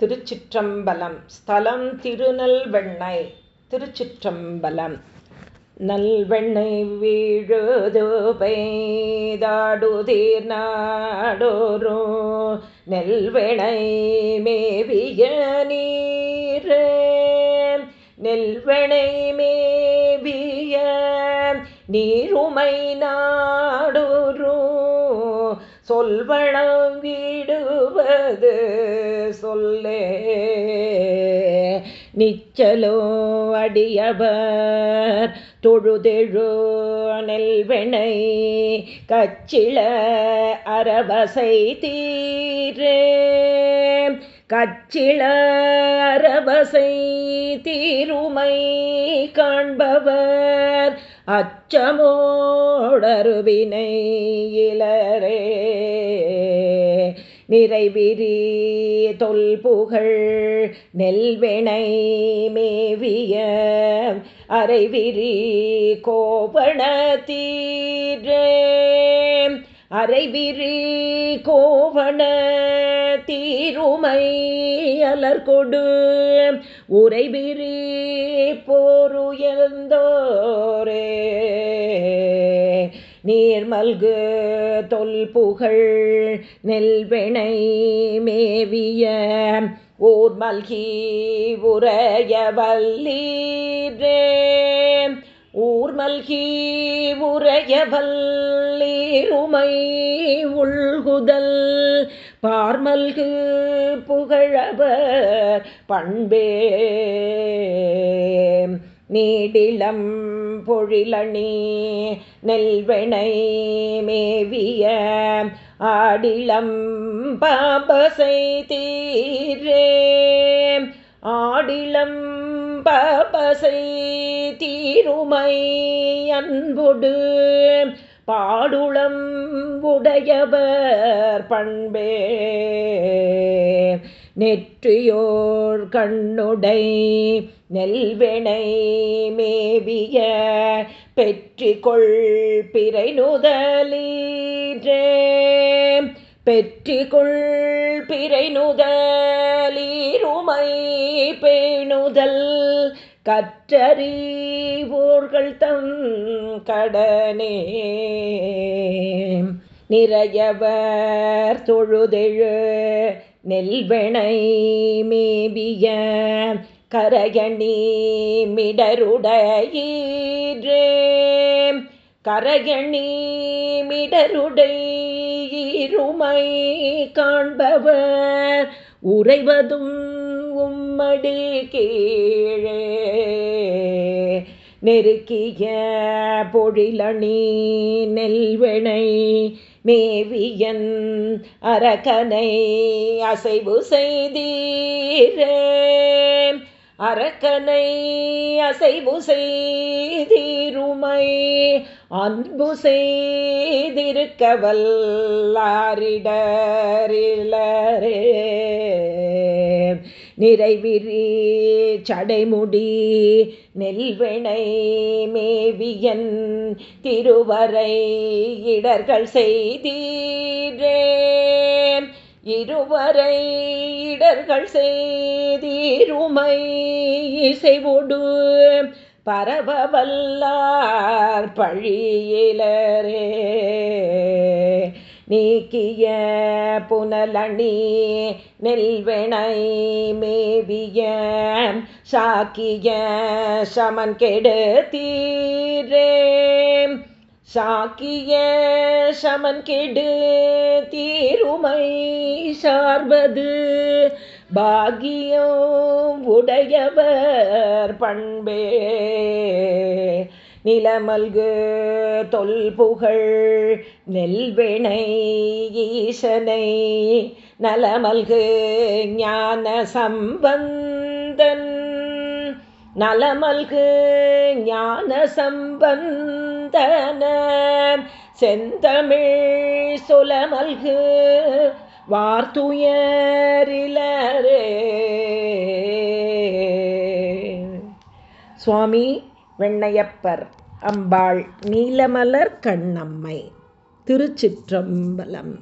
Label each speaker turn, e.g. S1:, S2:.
S1: திருச்சிற்றம்பலம். ஸ்தலம் திருநெல்வெண்ணை திருச்சிற்றம்பலம். நல்வெண்ணை வீழுது பெய்தாடுதீர் நாடோரோ நெல்வெணை மேவிய நீரே. நெல்வெணை மேவிய நீருமை நாடோரோ சொல்வளம் வீடுவது சொல்லே. நிச்சலோ அடியவர் தொழுதெழு நெல்வெனை கச்சிள அரபசை தீரே. கச்சிள அரபசை தீருமை காண்பவர் அச்சமோடருவினை இளரே நிறைவிரி தொல்புகழ் நெல்வினை மேவிய அரைவிரி கோபண அரைவிரி கோவண தீருமை அலர்கொடு. உரைவிரி போருயர்ந்தோரே. நீர்மல்கு தொல்புகழ் நெல்வினை மேவிய ஊர் மல்கி உரைய வல்லீரே. ஊர் மல்கி உரைய வல்லீருமை உள்குதல். பார்மல்கு புகழவர் பண்பே. நீடிலம் பொழிலணி நெல்வெனை மேவிய ஆடிலம் பாபசை தீரே. ஆடிலம் பாபசை தீருமை அன்புடு பாடுளம் உடையவர் பண்பே. நெற்றியோர் கண்ணுடை நெல்வினை மேவிய பெற்றிகொள் பிறை நுதலீரே பெற்றிகொள் பிறை நுதலீருமை பேணுதல் கற்றறிவோர்கள் தம் கடனே. நிறையவர் தொழுதெழு நெல்வெணை மேபிய கரையணி மிடருடையீரே கரையணி மிடருடையிருமை காண்பவர் உறைவதும் உம்மடி கீழே. நெருக்கிய பொழிலணி நெல்வெணை மேவியன் அரக்கனை அசைவு செய்தீரே. அரக்கனை அசைவு செய்தீருமை அன்பு செய்திருக்க வல்லாரிடரிலரே நிறைவிரி சடைமுடி நெல்வினை மேவியன் திருவரை இடர்கள் செய்தீரே. இருவரை இடர்கள் செய்தீருமை இசைவுடு பரவவல்லார் பழியிலரே நீக்கிய புனலணி நெல்வினை மேவிய சாக்கிய சமன் கெடுத்தீரே சாக்கிய சமன் கெடு தீருமை சார்பது பாகியம் உடையவர் பண்பே. நிலமல்கு தொல்புகழ் நெல்வினை ஈசனை நலமல்கு ஞான சம்பந்தன். நலமல்கு ஞான சம்பந்தன செந்தமிழ் சொலமல்கு வார்த்துயரிலரே. சுவாமி வெண்ணையப்பர். அம்பாள் நீலமலர் கண்ணம்மை திருச்சிற்றம்பலம்.